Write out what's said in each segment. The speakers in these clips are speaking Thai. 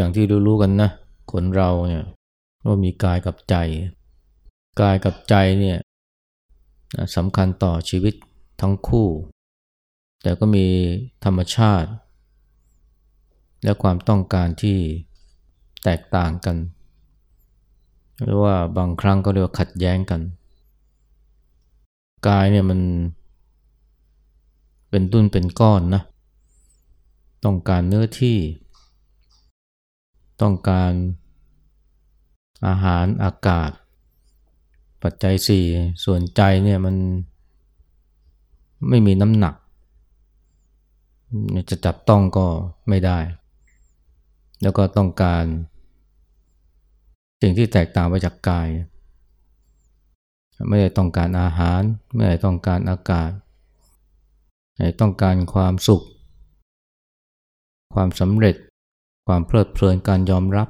็อย่างที่รู้ๆกันนะคนเราเนี่ยว่ามีกายกับใจ กายกับใจเนี่ยสำคัญต่อชีวิตทั้งคู่ แต่ก็มีธรรมชาติ และความต้องการที่แตกต่างกันหรือว่าบางครั้งก็เรียกว่าขัดแย้งกัน กายเนี่ยมันเป็นตุ้นเป็นก้อนนะ ต้องการเนื้อที่ ต้องการอาหารอากาศ ปัจจัยสี่ส่วนใจเนี่ยมันไม่มีน้ำหนัก จะจับต้องก็ไม่ได้ แล้วก็ต้องการ สิ่งที่แตกต่างไปจากกาย ไม่ได้ต้องการอาหาร ไม่ได้ต้องการอากาศไม่ต้องการความสุข ความสำเร็จ ความเพลิดเพลินการยอมรับ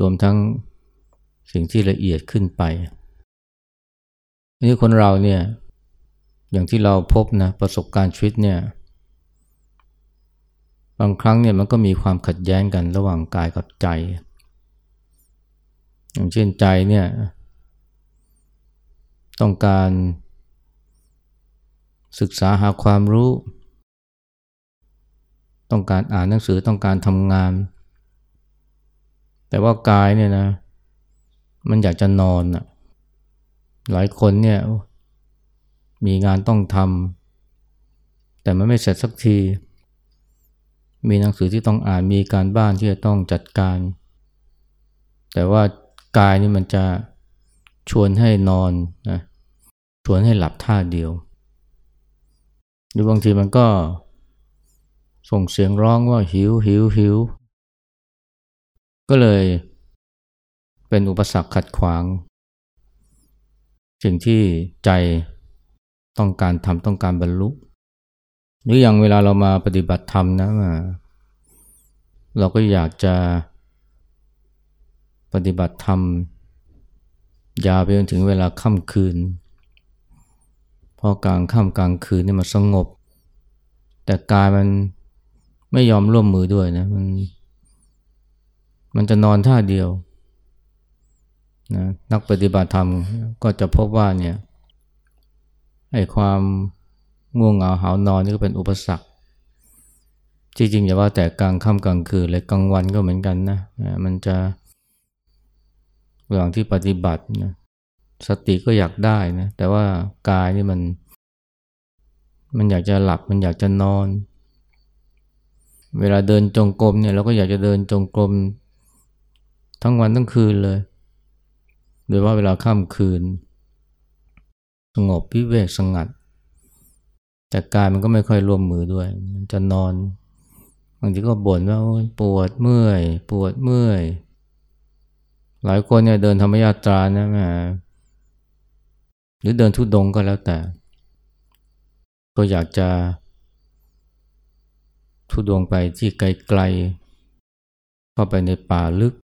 รวมทั้งสิ่งที่ละเอียดขึ้นไปนี่คนเราเนี่ยอย่างที่เราพบนะประสบการณ์ชีวิตเนี่ยบางครั้งเนี่ยมันก็มีความขัดแย้งกันระหว่างกายกับใจ อย่างเช่นใจเนี่ยต้องการศึกษาหาความรู้ ต้องการอ่านหนังสือต้องการทำงาน แต่ว่ากายเนี่ยนะ มันอยากจะนอนอะหลายคนเนี่ยมีงานต้องทำแต่มันไม่เสร็จสักที มีหนังสือที่ต้องอ่านมีการบ้านที่จะต้องจัดการ แต่ว่ากายนี่มันจะชวนให้นอนนะชวนให้หลับท่าเดียว หรือบางทีมันก็ ส่งเสียงร้องว่าหิวหิวหิว ก็เลยเป็นอุปสรรคขัดขวาง สิ่งที่ใจต้องการทำต้องการบรรลุ หรืออย่างเวลาเรามาปฏิบัติธรรมนะเราก็อยากจะปฏิบัติธรรม ยาวไปจนถึงเวลาค่ำคืน พอกลางค่ำกลางคืนนี่มันสงบ แต่กายมัน ไม่ยอมร่วมมือด้วยนะมัน มันจะนอนท่าเดียวนะนักปฏิบัติธรรมก็จะพบว่าเนี่ยไอ้ความง่วงเหงาหานอนนี่ก็เป็นอุปสรรคจริงๆอย่าว่าแต่กลางค่ำกลางคืนเลยกลางวันก็เหมือนกันนะมันจะระหว่างที่ปฏิบัตินะสติก็อยากได้นะแต่ว่ากายนี่มัน มันอยากจะหลับมันอยากจะนอน เวลาเดินจงกรมเนี่ยเราก็อยากจะเดินจงกรมทั้งวันทั้งคืนเลย โดยว่าเวลาค่ำคืน สงบพิเวกสงัด แต่กายมันก็ไม่ค่อยรวมมือด้วย มันจะนอนบางทีก็บ่นว่าปวดเมื่อย ปวดเมื่อย หลายคนเนี่ยเดินธรรมยาตรานะแม่หรือเดินทุดงก็แล้วแต่ ก็อยากจะ ทุดงไปที่ไกลๆ เข้าไปในป่าลึก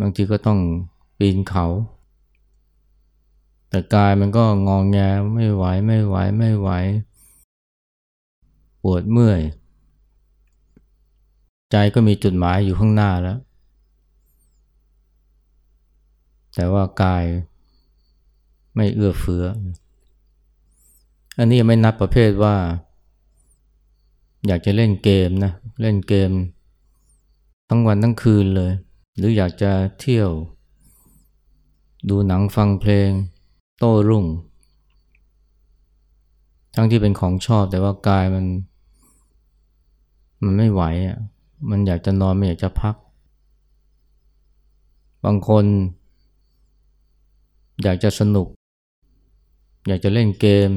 บางทีก็ต้องปีนเขา แต่กายมันก็งองแงไม่ไหวไม่ไหวไม่ไหว ปวดเมื่อย ใจก็มีจุดหมายอยู่ข้างหน้าแล้ว แต่ว่ากายไม่เอื้อเฟื้อ อันนี้ไม่นับประเภทว่า อยากจะเล่นเกมนะ เล่นเกม ทั้งวันทั้งคืนเลย หรืออยากจะเที่ยว ดูหนังฟังเพลง โต้รุ่ง ทั้งที่เป็นของชอบแต่ว่ากายมัน มันไม่ไหวอะมันอยากจะนอนไม่อยากจะพัก บางคน อยากจะสนุก อยากจะเล่นเกม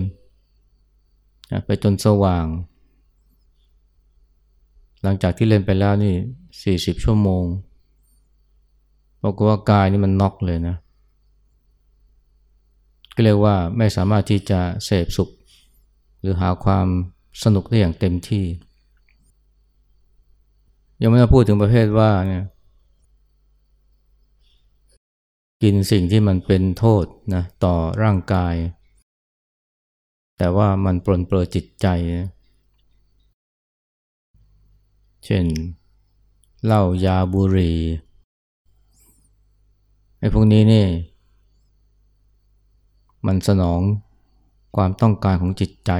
ไปจนสว่าง หลังจากที่เล่นไปแล้วนี่สี่สิบชั่วโมงบอกว่ากายนี่มันน็อกเลยนะ ก็เรียกว่าไม่สามารถที่จะเสพสุข หรือหาความสนุกได้อย่างเต็มที่ ยังไม่ได้พูดถึงประเภทว่าเนี่ยกินสิ่งที่มันเป็นโทษนะต่อร่างกาย แต่ว่ามันปลนเปลือจิตใจเเช่นเหล้ายาบุหรี่ไอ้พวกนี้นี่ มันสนองความต้องการของจิตใจ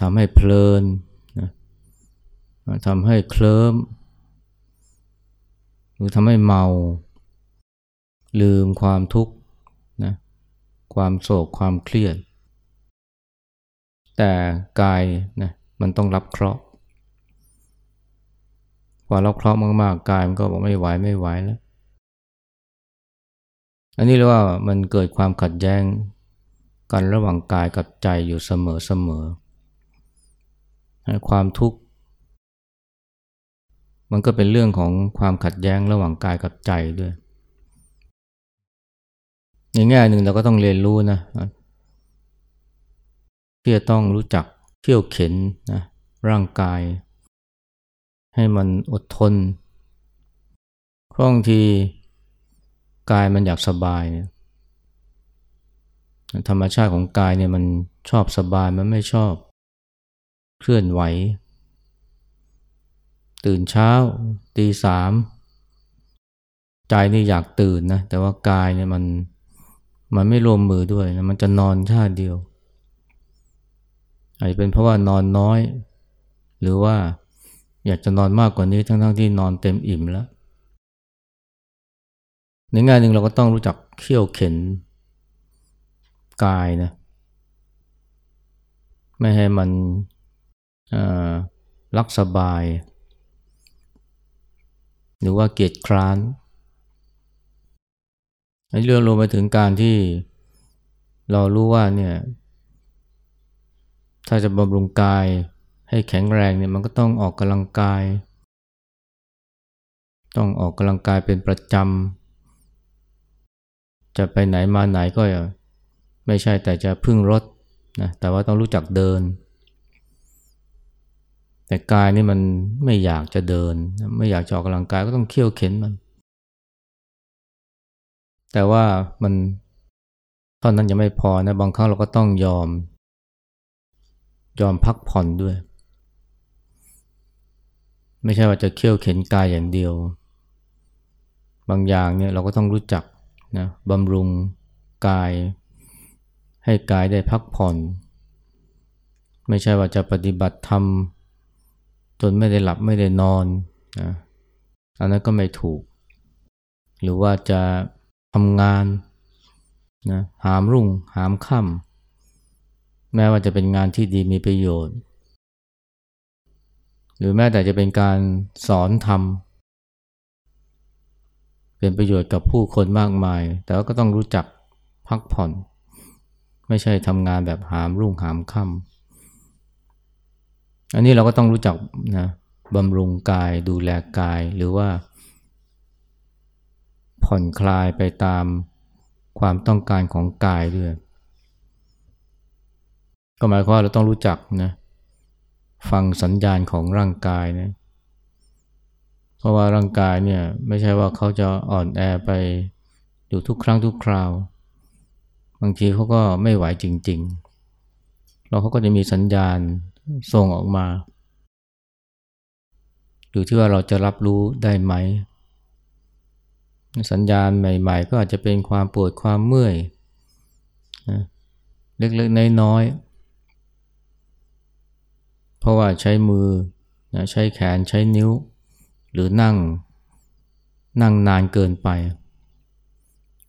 ทำให้เพลินนะทำให้เคลิ้มหรือทำให้เมา ลืมความทุกข์นะความโศกความเครียด แต่กายนะมันต้องรับเคราะห์ พอรับเคราะห์มากๆกายมันก็บอกไม่ไหวไม่ไหวแล้ว อันนี้เรียกว่ามันเกิดความขัดแย้งกันระหว่างกายกับใจอยู่เสมอเสมอ ความทุกข์ มันก็เป็นเรื่องของความขัดแย้งระหว่างกายกับใจด้วยในแง่หนึ่งเราก็ต้องเรียนรู้นะที่จะต้องรู้จักเที่ยวเข็นนะร่างกาย ให้มันอดทนเพราะบางทีกายมันอยากสบายธรรมชาติของกายเนี่ยมันชอบสบายมันไม่ชอบ เคลื่อนไหว ตื่นเช้าตีสามใจนี่อยากตื่นนะแต่ว่ากายเนี่ยมันมันไม่รวมมือด้วยนะมันจะนอนท่าเดียวอาจจะเป็นเพราะว่านอนน้อย หรือว่า อยากจะนอนมากกว่านี้ทั้งๆทที่นอนเต็มอิ่มแล้ว ในงานหนึ่งเราก็ต้องรู้จักเขี่ยวเข็นกายนะ ไม่ให้มันรักสบาย หรือว่าเกียจคร้านอันเรื่องรวมไปถึงการที่เรารู้ว่าเนี่ย ถ้าจะบำรุงกาย ให้แข็งแรงเนี่ยมันก็ต้องออกกำลังกาย ต้องออกกำลังกายเป็นประจำ จะไปไหนมาไหนก็ไม่ใช่แต่จะพึ่งรถนะแต่ว่าต้องรู้จักเดิน แต่กายนี่มันไม่อยากจะเดิน ไม่อยากจะออกกำลังกายก็ต้องเคี่ยวเข็นมัน แต่ว่ามันเท่านั้นยังไม่พอนะบางครั้งเราก็ต้องยอม ยอมพักผ่อนด้วย ไม่ใช่ว่าจะเคี่ยวเข็นกายอย่างเดียว บางอย่างเนี่ยเราก็ต้องรู้จักนะบำรุงกาย ให้กายได้พักผ่อน ไม่ใช่ว่าจะปฏิบัติธรรมจนไม่ได้หลับไม่ได้นอนนะอันนั้นก็ไม่ถูก หรือว่าจะทำงานนะหามรุ่งหามค่ำแม้ว่าจะเป็นงานที่ดีมีประโยชน์ หรือแม้แต่จะเป็นการสอนทำเป็นประโยชน์กับผู้คนมากมาย แต่ก็ต้องรู้จักพักผ่อน ไม่ใช่ทำงานแบบหามรุ่งหามค่ำอันนี้เราก็ต้องรู้จักนะบำรุงกายดูแลกายหรือว่า ผ่อนคลายไปตามความต้องการของกายด้วย ก็หมายความว่าเราต้องรู้จักนะ ฟังสัญญาณของร่างกายนะเพราะว่าร่างกายเนี่ยไม่ใช่ว่าเขาจะอ่อนแอไปอยู่ทุกครั้งทุกคราว บางทีเขาก็ไม่ไหวจริงๆเราเขาก็จะมีสัญญาณส่งออกมา อยู่ที่ว่าเราจะรับรู้ได้ไหม สัญญาณใหม่ ๆ ก็อาจจะเป็นความปวดความเมื่อยนะเล็กๆน้อยๆ ราะว่าใช้มือนะใช้แขนใช้นิ้ว หรือนั่งนั่งนานเกินไป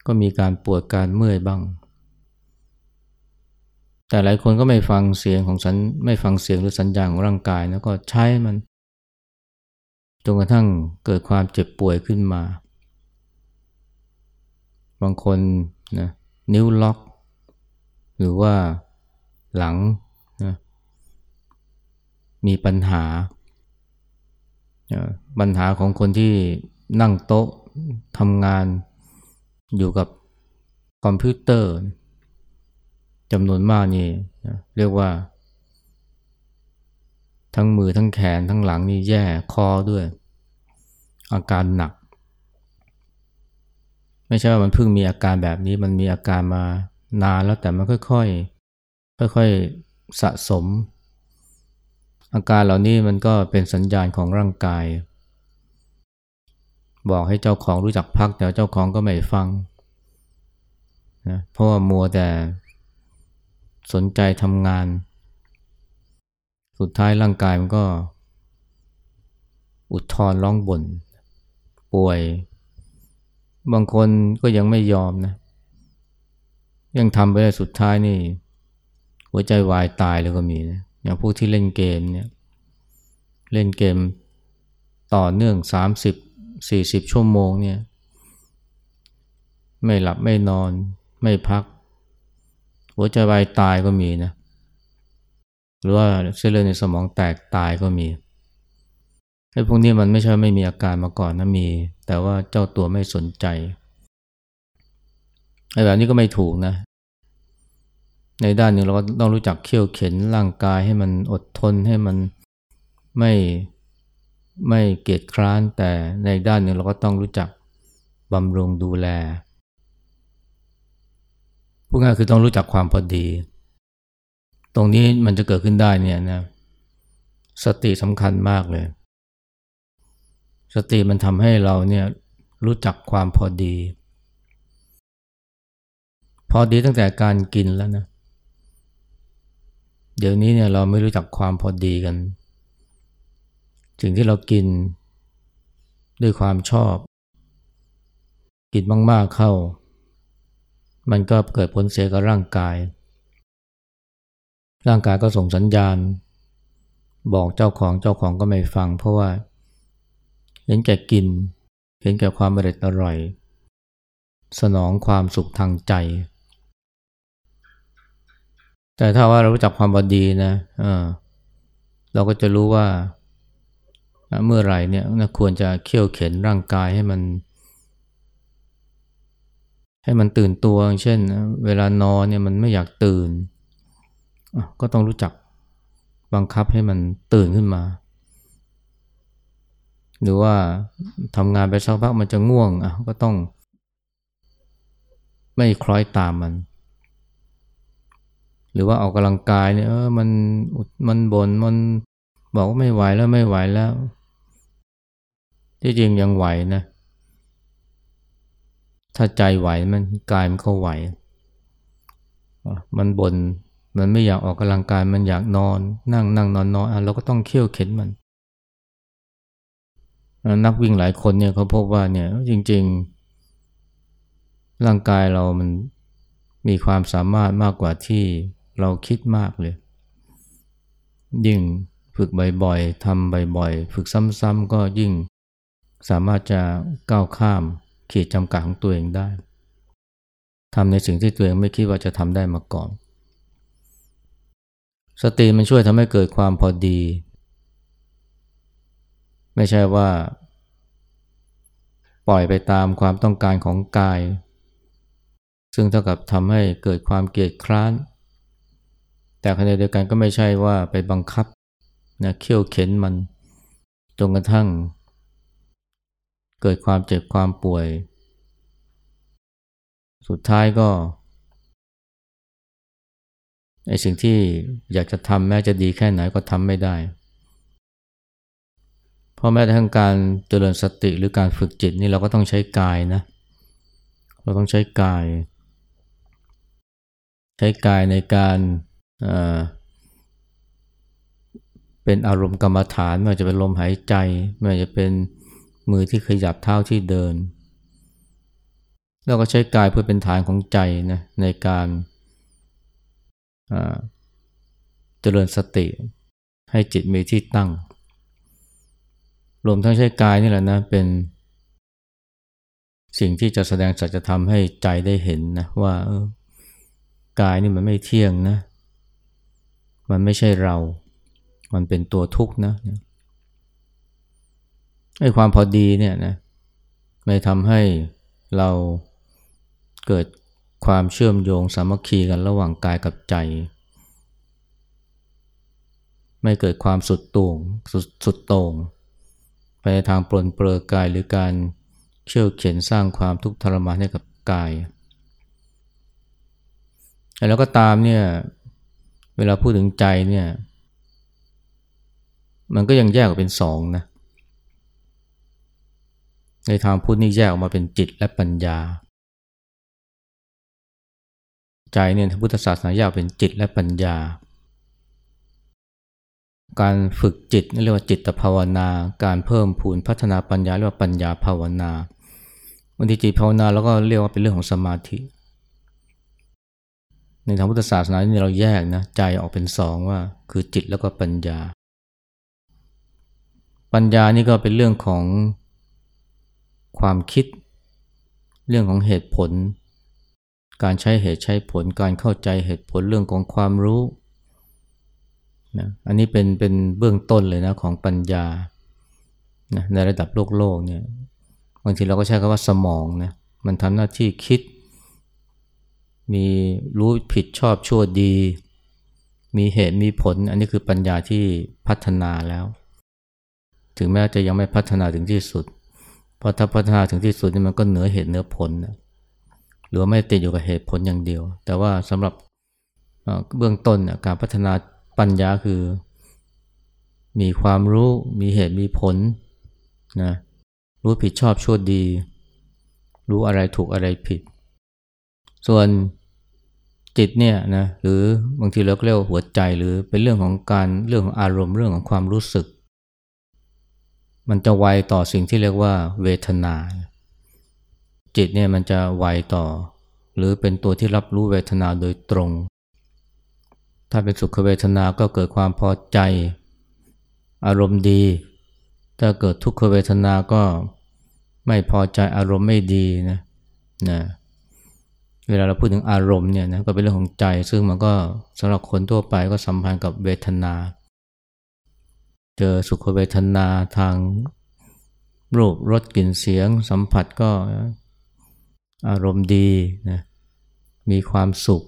ก็มีการปวดการเมื่อยบ้าง แต่หลายคนก็ไม่ฟังเสียงของสัญไม่ฟังเสียงหรือสัญญาณของร่างกายแล้วก็ใช้มันจนกระทั่งเกิดความเจ็บป่วยขึ้นมา บางคนนะนิ้วล็อก หรือว่าหลัง มีปัญหา ปัญหาของคนที่นั่งโต๊ะทำงานอยู่กับคอมพิวเตอร์จำนวนมากนี่เรียกว่า ทั้งมือทั้งแขนทั้งหลังนี่แย่คอด้วย อาการหนัก ไม่ใช่ว่ามันเพิ่งมีอาการแบบนี้มันมีอาการมานานแล้วแต่มันค่อยๆค่อยๆสะสม อาการเหล่านี้มันก็เป็นสัญญาณของร่างกาย บอกให้เจ้าของรู้จักพักแต่เจ้าของก็ไม่ฟังนะเพราะว่ามัวแต่สนใจทำงาน สุดท้ายร่างกายมันก็ อุดทนร้องบ่นป่วย บางคนก็ยังไม่ยอมนะ ยังทำไปได้สุดท้ายนี่ หัวใจวายตายเลยก็มีนะ อย่างผู้ที่เล่นเกมเนี่ยเล่นเกมต่อเนื่อง 30-40 ชั่วโมงเนี่ยไม่หลับไม่นอนไม่พัก หัวใจวายตายก็มีนะหรือว่าเส้นเลือดในสมองแตกตายก็มีไอ้พวกนี้มันไม่ใช่ไม่มีอาการมาก่อนนะมี แต่ว่าเจ้าตัวไม่สนใจไอ้แบบนี้ก็ไม่ถูกนะ ในด้านหนึ่งเราก็ต้องรู้จักเคี่ยวเข็นร่างกายให้มันอดทนให้มันไม่ไม่เกียจคร้านแต่ในด้านหนึ่งเราก็ต้องรู้จักบำรุงดูแลพูดง่ายคือต้องรู้จักความพอดี ตรงนี้มันจะเกิดขึ้นได้เนี่ยนะสติสำคัญมากเลย สติมันทำให้เราเนี่ยรู้จักความพอดี พอดีตั้งแต่การกินแล้วนะ เดี๋ยวนี้เนี่ยเราไม่รู้จักความพอดีกัน สิ่งที่เรากินด้วยความชอบ กินมาก ๆ เข้า มันก็เกิดผลเสียกับร่างกาย ร่างกายก็ส่งสัญญาณ บอกเจ้าของเจ้าของก็ไม่ฟัง เพราะว่า เห็นแก่กิน เห็นแก่ความอร่อยอร่อยสนองความสุขทางใจ แต่ถ้าว่าเรารู้จักความบดีนะเออเราก็จะรู้ว่าเมื่อไหร่เนี่ยควรจะเคี่ยวเข็นร่างกายให้มัน ให้มันตื่นตัว เช่น เวลานอนเนี่ยมันไม่อยากตื่น ก็ต้องรู้จักบังคับให้มันตื่นขึ้นมา หรือว่าทำงานไปสักพักมันจะง่วงอะก็ต้อง ไม่คล้อยตามมัน รือว่าออกกำลังกายเนี่ยเออมันมันบนมันบอกว่าไม่ไหวแล้วไม่ไหวแล้ว ที่จริงยังไหวนะ ถ้าใจไหวมันกายมันก็ไหว มันบนมันไม่อยากออกกำลังกายมันอยากนอน นั่งนั่งนอนนอนอะเราก็ต้องเคี่ยวเข็นมันนักวิ่งหลายคนเนี่ยเขาพบว่าเนี่ยจริง ๆ ร่างกายเรามันมีความสามารถมากกว่าที่ เราคิดมากเลย ยิ่งฝึกบ่อยๆทำบ่อยๆ ฝึกซ้ำๆก็ยิ่งสามารถจะก้าวข้ามขีดจำกัดของตัวเองได้ทำในสิ่งที่ตัวเองไม่คิดว่าจะทำได้มาก่อน สติมันช่วยทำให้เกิดความพอดี ไม่ใช่ว่า ปล่อยไปตามความต้องการของกาย ซึ่งเท่ากับทำให้เกิดความเกลียดคร้าน แต่ขณะเดียวกันก็ไม่ใช่ว่าไปบังคับนะเขี่ยวเข็นมันจนกระทั่ง เกิดความเจ็บความป่วย สุดท้ายก็ไอสิ่งที่อยากจะทำแม้จะดีแค่ไหนก็ทำไม่ได้ เพราะแม้แต่ทั้งการเจริญสติหรือการฝึกจิตนี่เราก็ต้องใช้กายนะ เราต้องใช้กาย ใช้กายในการ เป็นอารมณ์กรรมฐานไม่ว่าจะเป็นลมหายใจ ไม่ว่าจะเป็นมือที่ขยับเท้าที่เดิน แล้วก็ใช้กายเพื่อเป็นฐานของใจนะในการเจริญสติ ให้จิตมีที่ตั้ง รวมทั้งใช้กายนี่แหละนะเป็นสิ่งที่จะแสดงสัจธรรมให้ใจได้เห็นนะว่าออกายนี่มันไม่เที่ยงนะ มันไม่ใช่เรา มันเป็นตัวทุกข์นะไอ้ความพอดีเนี่ยนะไม่ทำให้เราเกิดความเชื่อมโยงสามัคคีกันระหว่างกายกับใจ ไม่เกิดความสุดโต่งสสุดโต่งไปในทางปลนเปลือกายหรือการเชื่อเขียนสร้างความทุกข์ทรมานให้กับกาย แล้วก็ตามเนี่ย เวลาพูดถึงใจเนี่ย มันก็ยังแยกออกเป็นสองนะ ในทางพุทธนี่แยกออกมาเป็นจิตและปัญญา ใจเนี่ยพุทธศาสนาแยกเป็นจิตและปัญญา การฝึกจิตเรียกว่าจิตภาวนา การเพิ่มพูนพัฒนาปัญญาเรียกว่าปัญญาภาวนาบางทีจิตภาวนาแล้วก็เรียกว่าเป็นเรื่องของสมาธิ ในทางพุทธศาสนานี่เราแยกนะใจออกเป็นสองว่า คือจิตแล้วก็ปัญญา ปัญญานี่ก็เป็นเรื่องของความคิด เรื่องของเหตุผล การใช้เหตุใช้ผล การเข้าใจเหตุผลเรื่องของความรู้นะอันนี้เป็นเป็นเบื้องต้นเลยนะของปัญญานะในระดับโลกโลกเนี่ยบางทีเราก็ใช้คำว่าสมองนะมันทำหน้าที่คิด มีรู้ผิดชอบชั่วดี มีเหตุมีผล อันนี้คือปัญญาที่พัฒนาแล้ว ถึงแม้จะยังไม่พัฒนาถึงที่สุด เพราะถ้าพัฒนาถึงที่สุดนี่มันก็เหนือเหตุเหนือผลนะหรือไม่ติดอยู่กับเหตุผลอย่างเดียว แต่ว่าสำหรับเบื้องต้นการพัฒนาปัญญาคือ มีความรู้มีเหตุมีผลนะรู้ผิดชอบชั่วดี รู้อะไรถูกอะไรผิด ส่วน จิตเนี่ยนะหรือบางทีเราเรียกว่าหัวใจหรือเป็นเรื่องของการเรื่องของอารมณ์เรื่องของความรู้สึก มันจะไวต่อสิ่งที่เรียกว่า เวทนา จิตเนี่ยมันจะไวต่อ หรือเป็นตัวที่รับรู้เวทนาโดยตรง ถ้าเป็นสุขเวทนาก็เกิดความพอใจ อารมณ์ดี ถ้าเกิดทุกขเวทนาก็ไม่พอใจอารมณ์ไม่ดีนะนะเเวลาเราพูดถึงอารมณ์เนี่ยนะก็เป็นเรื่องของใจ ซึ่งมันก็สำหรับคนทั่วไปก็สัมพันธ์กับเวทนา เจอสุขเวทนาทางรูปรสกลิ่นเสียง สัมผัสก็อารมณ์ดีนะมีความสุข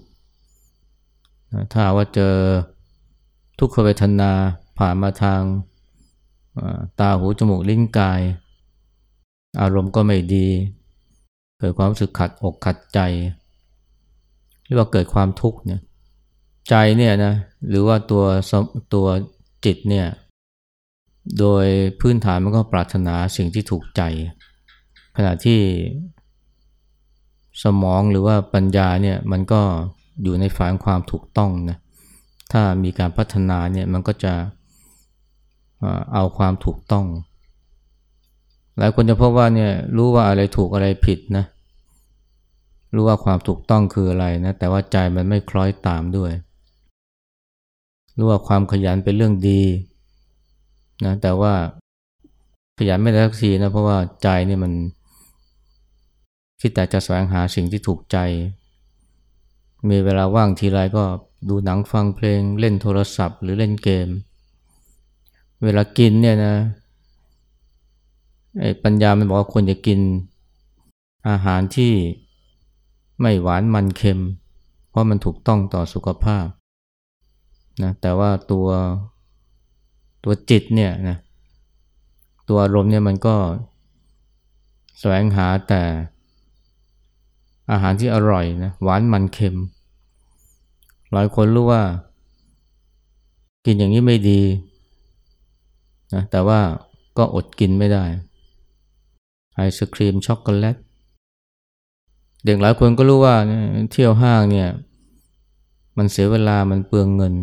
ถ้าว่าเจอทุกขเวทนาผ่านมาทางตาหูจมูกลิ้นกาย อารมณ์ก็ไม่ดี เกิดความรู้สึกขัดอกขัดใจ หรือว่าเกิดความทุกข์เนี่ยใจเนี่ยนะหรือว่าตัวตัวจิตเนี่ยโดยพื้นฐานมันก็ปรารถนาสิ่งที่ถูกใจ ขณะที่สมองหรือว่าปัญญาเนี่ยมันก็อยู่ในฝ่ายความถูกต้องนะถ้ามีการพัฒนาเนี่ยมันก็จะเอาความถูกต้อง หลายคนจะพบว่าเนี่ยรู้ว่าอะไรถูกอะไรผิดนะ รู้ว่าความถูกต้องคืออะไรนะแต่ว่าใจมันไม่คล้อยตามด้วย รู้ว่าความขยันเป็นเรื่องดีนะแต่ว่าขยันไม่ได้สักทีนะเพราะว่าใจนี่มันคิดแต่จะแสวงหาสิ่งที่ถูกใจ มีเวลาว่างทีไรก็ดูหนังฟังเพลงเล่นโทรศัพท์ หรือเล่นเกม เวลากินเนี่ยนะไอ้ปัญญามันบอกว่าควรจะกินอาหารที่ ไม่หวานมันเค็ม เพราะมันถูกต้องต่อสุขภาพนะแต่ว่าตัวตัวจิตเนี่ยนะตัวอารมณ์เนี่ยมันก็แสวงหาแต่อาหารที่อร่อยนะหวานมันเค็ม หลายคนรู้ว่า กินอย่างนี้ไม่ดีนะแต่ว่าก็อดกินไม่ได้ไอศครีมช็อกโกแลต เด็กหลายคนก็รู้ว่าเที่ยวห้างเนี่ย มันเสียเวลามันเปลืองเงิน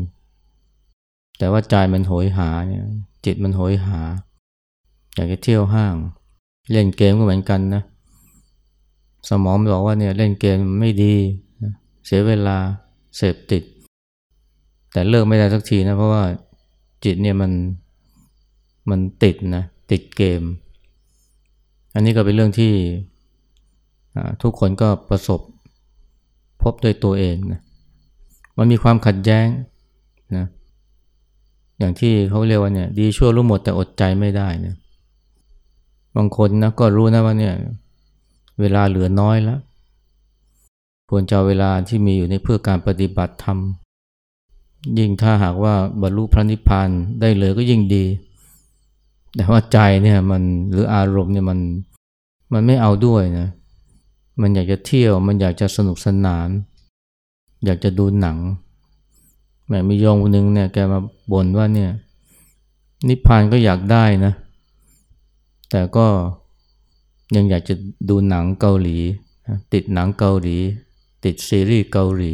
แต่ว่าใจมันโหยหาเนี่ย จิตมันโหยหา อยากจะเที่ยวห้าง เล่นเกมก็เหมือนกันนะ สมองบอกว่าเนี่ยเล่นเกมไม่ดี เสียเวลาเสพติด แต่เลิกไม่ได้สักทีนะ เพราะว่าจิตเนี่ยมันมันติดนะ ติดเกม อันนี้ก็เป็นเรื่องที่ ทุกคนก็ประสบพบด้วยตัวเองนะมันมีความขัดแย้งนะอย่างที่เขาเรียกว่าเนี่ย ดีชั่วรู้หมดแต่อดใจไม่ได้นะบางคนนะก็รู้นะว่าเนี่ย เวลาเหลือน้อยแล้วควรจะเวลาที่มีอยู่ในเพื่อการปฏิบัติธรรมยิ่งถ้าหากว่าบรรลุพระนิพพานได้เลยก็ยิ่งดี แต่ว่าใจเนี่ยมันหรืออารมณ์เนี่ยมันมันไม่เอาด้วยนะ มันอยากจะเที่ยว มันอยากจะสนุกสนาน อยากจะดูหนังแม่มีโยงคนหนึ่งเนี่ยแกมาบ่นว่าเนี่ยนิพพานก็อยากได้นะ แต่ก็ยังอยากจะดูหนังเกาหลี ติดหนังเกาหลี ติดซีรีส์เกาหลี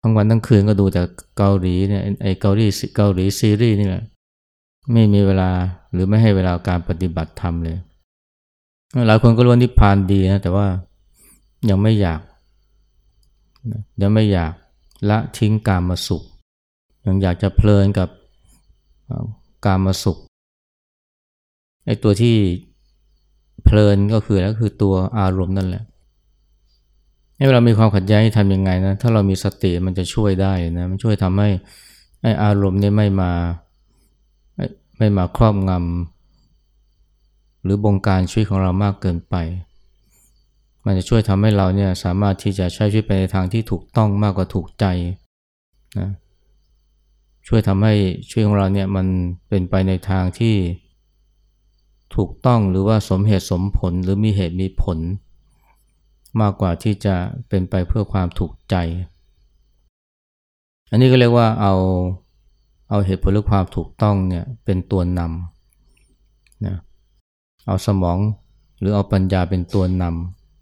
ทั้งวันทั้งคืนก็ดูแต่เกาหลีเนี่ยไอเกาหลีเกาหลีซีรีส์นี่แหละไม่มีเวลาหรือไม่ให้เวลาการปฏิบัติธรรมเลย หลายคนก็รู้นิพพานดีนะแต่ว่ายังไม่อยาก ยังไม่อยากละทิ้งการมาสุข ยังอยากจะเพลินกับการมาสุขไอ้ตัวที่เพลินก็คือแล้วคือตัวอารมณ์นั่นแหละให้เรามีความขัดแย้งทำยังไงนะถ้าเรามีสติมันจะช่วยได้นะมันช่วยทำให้ไอ้อารมณ์นี้ไม่มาไม่มาครอบงำ หรือบงการชีวิตของเรามากเกินไป มันจะช่วยทำให้เราเนี่ยสามารถที่จะใช้ชีวิตไปในทางที่ถูกต้องมากกว่าถูกใจนะช่วยทำให้ชีวิตของเราเนี่ยมันเป็นไปในทางที่ถูกต้องหรือว่าสมเหตุสมผลหรือมีเหตุมีผล มากกว่าที่จะเป็นไปเพื่อความถูกใจ อันนี้ก็เรียกว่าเอาเอาเหตุผลหรือความถูกต้องเนี่ยเป็นตัวนำ เอาสมองหรือเอาปัญญาเป็นตัวน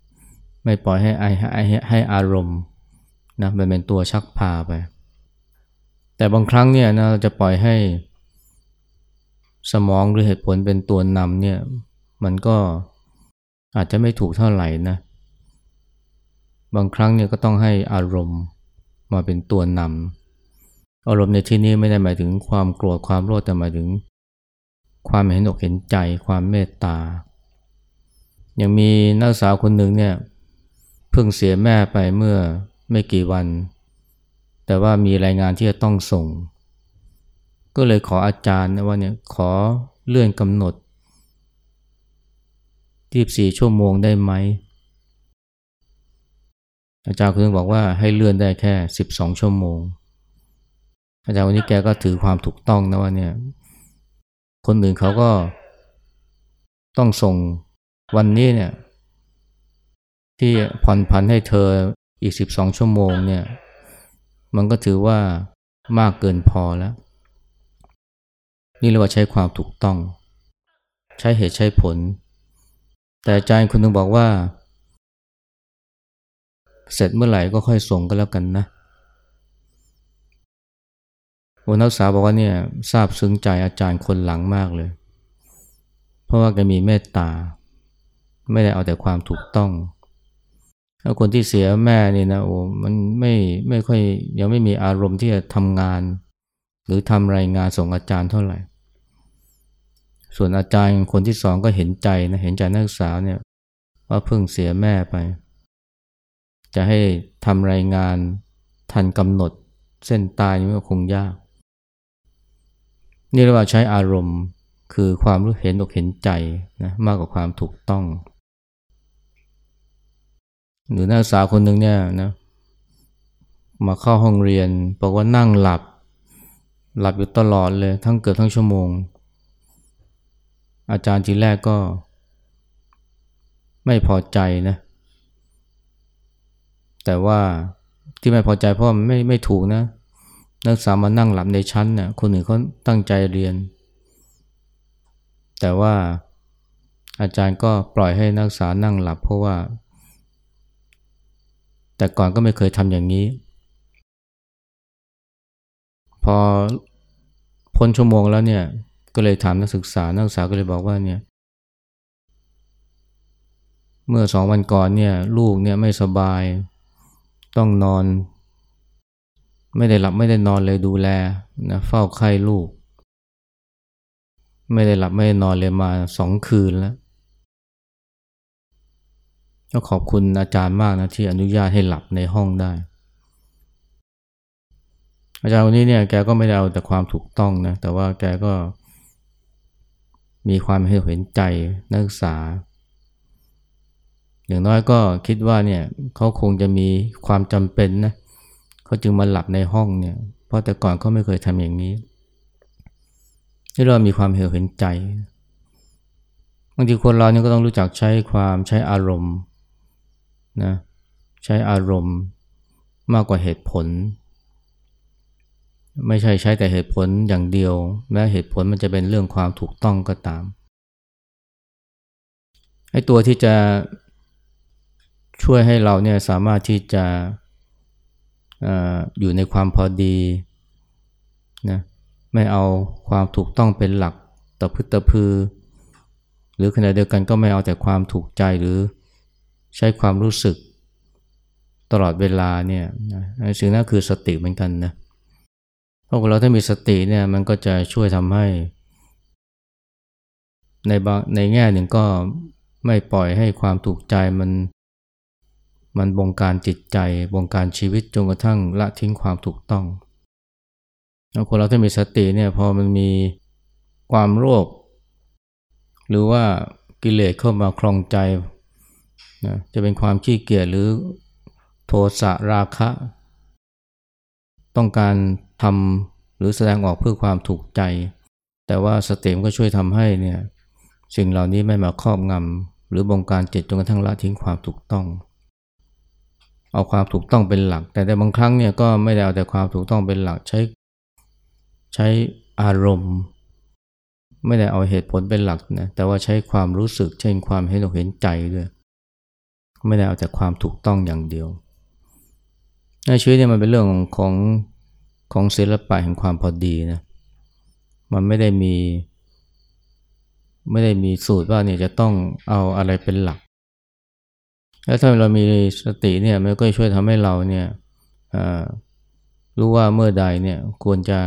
ำไม่ปล่อยให้ให้ให้อารมณ์นะมันเป็นตัวชักพาไป แต่บางครั้งเนี่ยนะเราจะปล่อยให้ สมองหรือเหตุผลเป็นตัวนำเนี่ยมันก็อาจจะไม่ถูกเท่าไหร่นะ บางครั้งเนี่ยก็ต้องให้อารมณ์มาเป็นตัวนำอารมณ์ในที่นี้ไม่ได้หมายถึงความโกรธความโลภแต่หมายถึง ความเห็นอกเห็นใจความเมตตาย่างมีนักศึกษาคนหนึ่งเนี่ยเพิ่งเสียแม่ไปเมื่อไม่กี่วัน แต่ว่ามีรายงานที่จะต้องส่ง ก็เลยขออาจารย์นะว่าเนี่ยขอเลื่อนกำหนดที่4ชั่วโมงได้ไหม อาจารย์คนนึงบอกว่าให้เลื่อนได้แค่ 12 ชั่วโมง อาจารย์วันนี้แกก็ถือความถูกต้องนะว่าเนี่ย คนอื่นเขาก็ต้องส่งวันนี้เนี่ย ที่ผ่อนผันให้เธออีก12ชั่วโมงเนี่ย มันก็ถือว่ามากเกินพอแล้ว นี่เรียกว่าใช้ความถูกต้อง ใช้เหตุใช้ผล แต่อาจารย์คุณนึงบอกว่า เสร็จเมื่อไหร่ก็ค่อยส่งก็แล้วกันนะโอนักศึกษาบอกว่าเนี่ยทราบซึ้งใจอาจารย์คนหลังมากเลย เพราะว่าแกมีเมตตา ไม่ได้เอาแต่ความถูกต้องแล้วคนที่เสียแม่นี่นะโอ้มันไม่ไม่ค่อยยังไม่มีอารมณ์ที่จะทำงาน หรือทำรายงานส่งอาจารย์เท่าไหร่ ส่วนอาจารย์คนที่สองก็เห็นใจนะเห็นใจนักศึกษาเนี่ยว่าเพิ่งเสียแม่ไป จะให้ทำรายงานทันกำหนดเส้นตายนี่ก็คงยาก นี่เรียกว่าใช้อารมณ์คือความรู้เห็นอกเห็นใจนะมากกว่าความถูกต้อง หรือนักศึกษาคนหนึ่งเนี่ยนะมาเข้าห้องเรียนบอกว่านั่งหลับ หลับอยู่ตลอดเลย ทั้งเกือบทั้งชั่วโมง อาจารย์ทีแรกก็ ไม่พอใจนะ แต่ว่าที่ไม่พอใจเพราะมันไม่ไม่ถูกนะ นักศึกษามานั่งหลับในชั้นเนะ่ยคนอื่นเขาตั้งใจเรียน แต่ว่าอาจารย์ก็ปล่อยให้นักศึกษานั่งหลับ เพราะว่า แต่ก่อนก็ไม่เคยทำอย่างนี้ พอพ้นชั่วโมงแล้วเนี่ยก็เลยถามนักศึกษานักศึกษาก็เลยบอกว่าเนี่ยเมื่อสองวันก่อนเนี่ยลูกเนี่ยไม่สบาย ต้องนอน ไม่ได้หลับไม่ได้นอนเลยดูแลนะเฝ้าไข้ลูก ไม่ได้หลับไม่ได้นอนเลยมาสองคืนแล้วก็ขอบคุณอาจารย์มากนะที่อนุญาตให้หลับในห้องได้ อาจารย์คนนี้เนี่ยแกก็ไม่ได้เอาแต่ความถูกต้องนะแต่ว่าแกก็มีความเห็นใจนักศึกษา อย่างน้อยก็คิดว่าเนี่ยเขาคงจะมีความจำเป็นนะเขาจึงมาหลับในห้องเนี่ย เพราะแต่ก่อนเขาไม่เคยทำอย่างนี้ที่เรามีความเห็นใจบางทีคนเราเนี่ยก็ต้องรู้จักใช้ความใช้อารมณ์นะใช้อารมณ์มากกว่าเหตุผล ไม่ใช่ใช้แต่เหตุผลอย่างเดียว แม้เหตุผลมันจะเป็นเรื่องความถูกต้องก็ตามไอ้ตัวที่จะช่วยให้เราเนี่ยสามารถที่จะ อยู่ในความพอดีนะไม่เอาความถูกต้องเป็นหลักตะพึตะพือ หรือขณะเดียวกันก็ไม่เอาแต่ความถูกใจหรือใช้ความรู้สึกตลอดเวลาเนี่ยสิ่งนั้นคือสติเหมือนกันนะเพราะเราถ้ามีสติเนี่ยมันก็จะช่วยทำให้ ในบางในแง่หนึ่งก็ไม่ปล่อยให้ความถูกใจมัน มันบงการจิตใจ บงการชีวิตจนกระทั่งละทิ้งความถูกต้องคนเราถ้ามีสติเนี่ยพอมันมีความโลภหรือว่ากิเลสเข้ามาคลองใจนะจะเป็นความขี้เกียจหรือโทสะราคะ ต้องการทำหรือแสดงออกเพื่อความถูกใจ แต่ว่าสติมก็ช่วยทำให้เนี่ยสิ่งเหล่านี้ไม่มาครอบงำหรือบงการจิตจนกระทั่งละทิ้งความถูกต้อง เอาความถูกต้องเป็นหลัก แต่ในบางครั้งเนี่ยก็ไม่ได้เอาแต่ความถูกต้องเป็นหลักใช้ใช้อารมณ์ ไม่ได้เอาเหตุผลเป็นหลักนะแต่ว่าใช้ความรู้สึก เช่นความเห็นอกเห็นใจด้วยไม่ได้เอาแต่ความถูกต้องอย่างเดียวในชีวิตเนี่ยมันเป็นเรื่องของของศิลปะแห่งความพอดีนะมันไม่ได้มี ไม่ได้มีสูตรว่าเนี่ยจะต้องเอาอะไรเป็นหลัก แล้วถ้าเรามีสติเนี่ยมันก็ช่วยทำให้เราเนี่ยรู้ว่าเมื่อใดเนี่ยควรจะ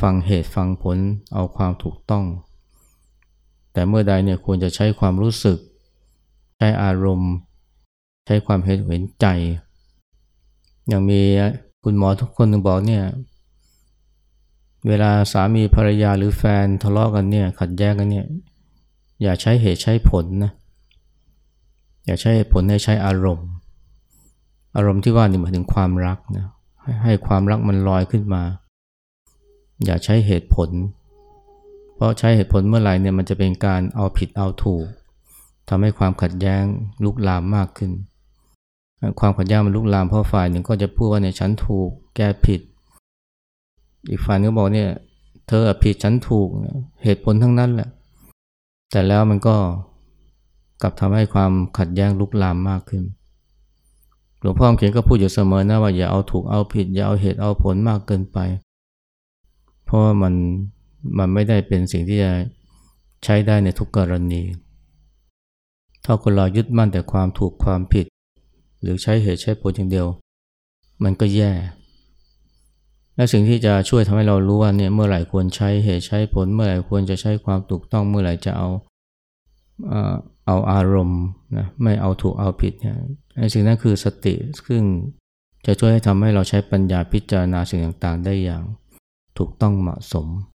ฟังเหตุฟังผลเอาความถูกต้อง แต่เมื่อใดเนี่ยควรจะใช้ความรู้สึก ใช้อารมณ์ ใช้ความเห็นเห็นใจ อย่างมีคุณหมอทุกคนนึงบอกเนี่ยเวลาสามีภรรยาหรือแฟนทะเลาะกันเนี่ยขัดแย้งกันเนี่ยอย่าใช้เหตุใช้ผลนะ อย่าใช้ผลให้ใช้อารมณ์ อารมณ์ที่ว่านี่หมายถึงความรักนะให้ความรักมันลอยขึ้นมา อย่าใช้เหตุผล เพราะใช้เหตุผลเมื่อไหร่เนี่ยมันจะเป็นการเอาผิดเอาถูกทำให้ความขัดแย้งลุกลามมากขึ้น ความขัดแย้งมันลุกลามเพราะฝ่ายหนึ่งก็จะพูดว่าเนี่ยฉันถูกแกผิด อีกฝ่ายก็บอกเนี่ยเธอผิดฉันถูกเหตุผลทั้งนั้นแหละ แต่แล้วมันก็ กลับทำให้ความขัดแย้งลุกลามมากขึ้น หลวงพ่อเขียนก็พูดอยู่เสมอนะว่าอย่าเอาถูกเอาผิด อย่าเอาเหตุเอาผลมากเกินไป เพราะว่ามันมันไม่ได้เป็นสิ่งที่จะใช้ได้ในทุกกรณี ถ้าคนเรายึดมั่นแต่ความถูกความผิด หรือใช้เหตุใช้ผลอย่างเดียว มันก็แย่ และสิ่งที่จะช่วยทำให้เรารู้ว่าเนี่ยเมื่อไหร่ควรใช้เหตุใช้ผล เมื่อไหร่ควรจะใช้ความถูกต้องเมื่อไหร่จะเอา เอาอารมณ์นะไม่เอาถูกเอาผิดเนี่ยไอ้สิ่งนั้นคือสติซึ่งจะช่วยให้ทำให้เราใช้ปัญญาพิจารณาสิ่งต่างๆ ได้อย่างถูกต้องเหมาะสม